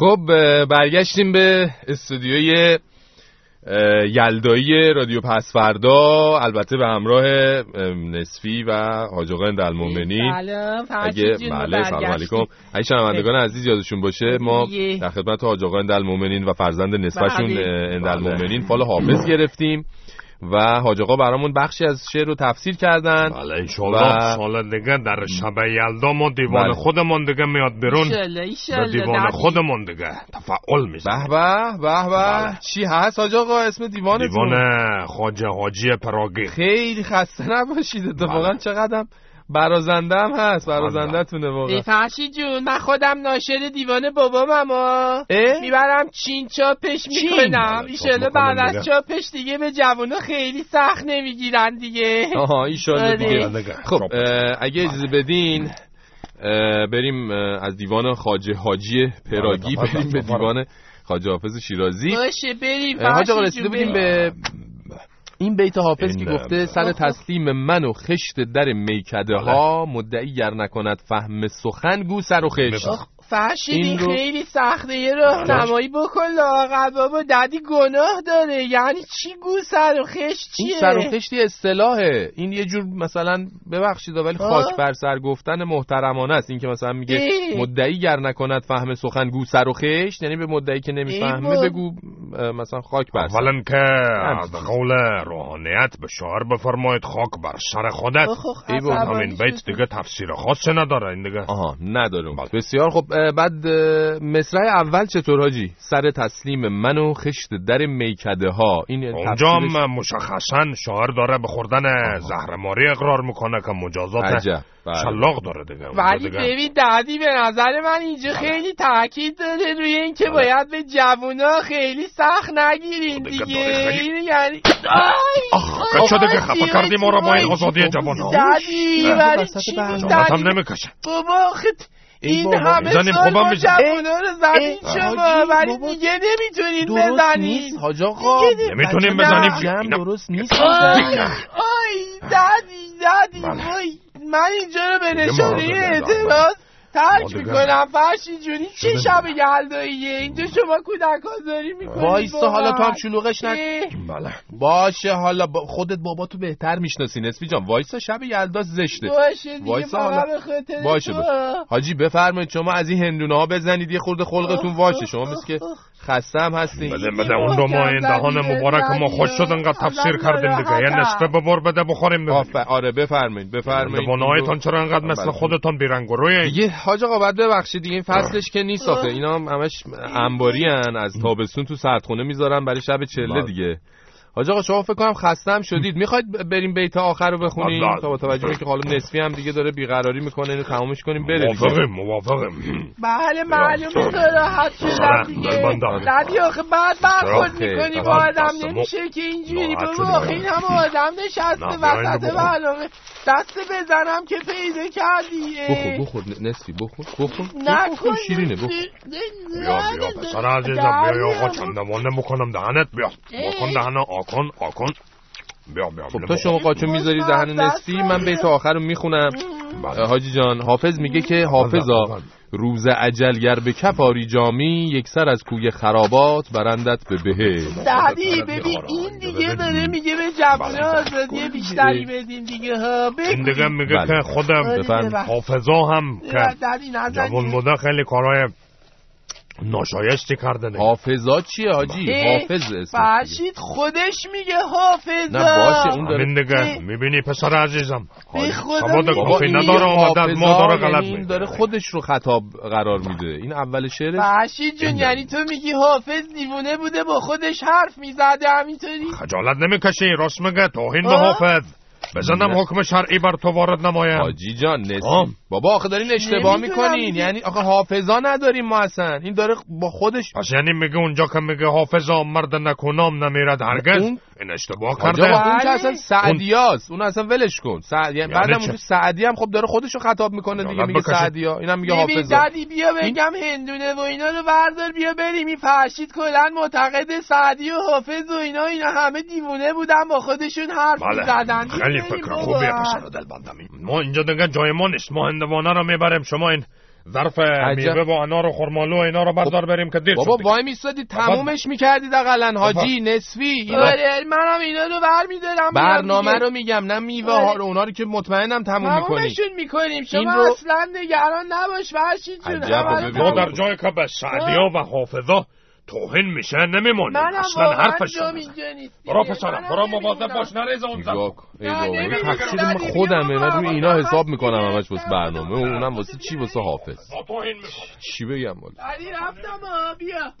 خب برگشتیم به استودیوی یلدایی رادیو پسفردا البته به همراه نصفی و حاج آقا اندالمومنین اگه بله سلام علیکم. اگه شنوندگان عزیز یادشون باشه ما در خدمت حاج آقا اندالمومنین و فرزند نصفشون بله. اندالمومنین فال حافظ گرفتیم. و حاج آقا برامون بخشی از شعر رو تفسیر کردن. بله انشالله و... سال دیگه در شب یلدا ما دیوان بله. خودمون دیگه میاد بیرون. به دیوان خودمون دیگه تفعال میشه به به به به. بله. چی هست حاج آقا؟ اسم دیوان دیوان خاجه حاجی پراگی. خیلی خسته نباشید اتفاقا بله. چقدر برازنده هم هست برازنده تونه واقعا. فرشی جون من خودم ناشر دیوان بابام اما می‌برم چین چاپش می‌کنم. ایشالا بعد از چاپش دیگه به جوانو خیلی سخت نمی‌گیرن دیگه. آها ایشالا آره. دیگه. خب اگه اجازه بدین بریم از دیوان خاجه حاجی پراگی بریم به دیوان خاجه حافظ شیرازی. باشه بریم حاج آقا رسیده بودیم به این بیت حافظ که گفته سر تسلیم من و خشت در میکده ها بله. مدعی گر نکند فهم سخن گو سر و خشت. فرشید رو... خیلی سخته. یه راه نمایی بکن لاغر بابا. ددی گناه داره. یعنی چی گو سر و خشت چیه؟ این سر و خشتی اصطلاحه. این یه جور مثلا ببخشید ولی خاک بر سر گفتن محترمانه است. این که مثلا میگه مدعی گر نکند فهم سخن گو سر و خشت یعنی به مدعی که نمی‌فهمه بگو مثلا خاک بر سر. اولا که از قول روحانیت به شعر بفرمایید خاک بر سر خودت. ای بود همین بیت دیگه تفسیر خاصی نداره این دیگه؟ آها نداره. بله. بسیار خب بعد مصرع اول چطور حاجی؟ سر تسلیم من و خشت در میکده ها این اونجا مشخصا شاعر داره به خوردن زهرماری اقرار می‌کنه که مجازات عجب. بله. شلاق داره دیگه ولی ببین دادی به نظر من اینجا بله. خیلی تاکید داره روی اینکه بله. باید به جوونا خیلی سخت نگیرین دیگه یعنی آخ شده که خفه کردی ما رو با این آزادی جوونا؟ دادی ولی چی دادی نمی‌کشه بابا این همه سال ما جوونا رو زدین شما. ولی دیگه نمی‌تونین بزنین حاج آقا. نمی‌تونین بزنیم. درست نیست. آی دادی دادی وای. من اینجا رو به نشانه اعتراض ترک می‌کنم فرشی جونی چه شب یلداییه اینجا شما کودک آزاری می‌کنی وایستا حالا تو هم شلوغش نک. بله. باشه حالا با خودت بابا تو بهتر می‌شناسی نسبی جان. وایستا شب یلدا زشته. باشه وایستا حالا باشه حاجی بفرمایید شما از این هندونه ها بزنید یه خورده خلقتون واشه. شما مثل که خسته هم هستین. بده بده اون رو ما این دهان مبارک ما خوش شد انقدر تفسیر کردیم دیگه. یه نصفه ببر بده بخوریم آره بفرمایید بفرمایید. بنایتون چرا انقدر مثل بله. خودتون بیرنگ و روی دیگه حاج آقا بعد ببخشید دیگه این فصلش که نیست آخه. اینا همش انباری از تابستون تو سردخونه می‌ذارن برای شب چله بله. دیگه. حاج آقا شما فکر کنم خستم شدید. می‌خواید بریم بیت آخر رو بخونیم؟ تا با توجه که حالا نصفی هم دیگه داره بیقراری می‌کنه اینو تمامش کنیم بریم. موافقم موافقم بله معلومه راحت شدم دیگه ندی آخه بعد برخورد می‌کنی با آدم نمیشه که اینجوری. بابا این هم آدم نشسته وسط برنامه. دست بزنم که پیدا کردی. بخور بخور نصفی بخور بخور نکن شیرینه بخور بیا بیا پسر عزیزم بیا آقا چندمانه بکنم دهنت. بیا بکن دهنه آکن آکن. بیا بیا خب تا شما قاچو می‌ذاری دهن نصفی من بیت آخر رو می‌خونم. بله. حاجی جان حافظ میگه که حافظا بله، بله. روز اجلگر به کف آری جامی یک سر از کوی خرابات برندت به بهه دادی ببین این دیگه داره میگه به جوانه آزادی بیشتری بدین دیگه ها. این دیگه میگه که خودم حافظا هم که جوان بوده خیلی کارهای ناشایستی کردنه. حافظا چیه حاجی حافظ فرشید خودش میگه حافظا. نه باشه اون داره دیگه. می‌بینی پسر عزیزم؟ سواد کافی نداره آمده از ما داره غلط این داره خودش رو خطاب قرار میده. این اول شعرش فرشید جون یعنی تو میگی حافظ دیوونه بوده با خودش حرف می‌زده همینطوری؟ خجالت نمی‌کشی راست میگه توهین به حافظ. بزنم حکم شرعی بر تو وارد نمایم. حاجی جان نسی بابا آخه دارین اشتباه می‌کنین. یعنی آخه حافظا نداریم ما اصلا. این داره با خودش پس یعنی میگه اونجا که میگه حافظا مرد نکنام نمیرد هرگز. اون... این اشتباه کرده اون که اصلا سعدیاست. اون اصلا ولش کن. سعد... یعنی بعدم اون سعدی هم خب داره خودشو خطاب می‌کنه دیگه میگه سعدیا اینم میگه حافظا. دادی بیا بگم هندونه و اینا رو بردار بیا بریم. این فرشید کلا معتقد سعدی و حافظ و اینا اینا همه دیوونه بودن با خودشون حرف بله. می‌زدن. خیلی فکر خوبیه پسر دل بندم ما اینجا دیگه جای ما نیست. ما هندوانه رو می‌بریم. شما این ظرف میوه و انار و خرمالو اینا رو بردار بریم که دیر بابا وای میستادی تمومش می‌کردی دقلن حاجی نصفی. آره، منم اینا رو برمیدارم برنامه رو میگم نه میوه ها رو اونا رو که مطمئنم تموم می‌کنی. تمومشون می‌کنیم. شما رو... اصلا نگران نباش فرشید جون. در جای که به سعدیا و حافظا. توهین میشه نمیمونه. اصلا حرفشون برو پسرم برو مواظب باش نریز اون زن ای تقصیر من خودمه من روی اینا حساب می‌کنم همش واسه برنامه. اونم واسه چی؟ واسه حافظ. چی بگم بالا علی رفتم بیا.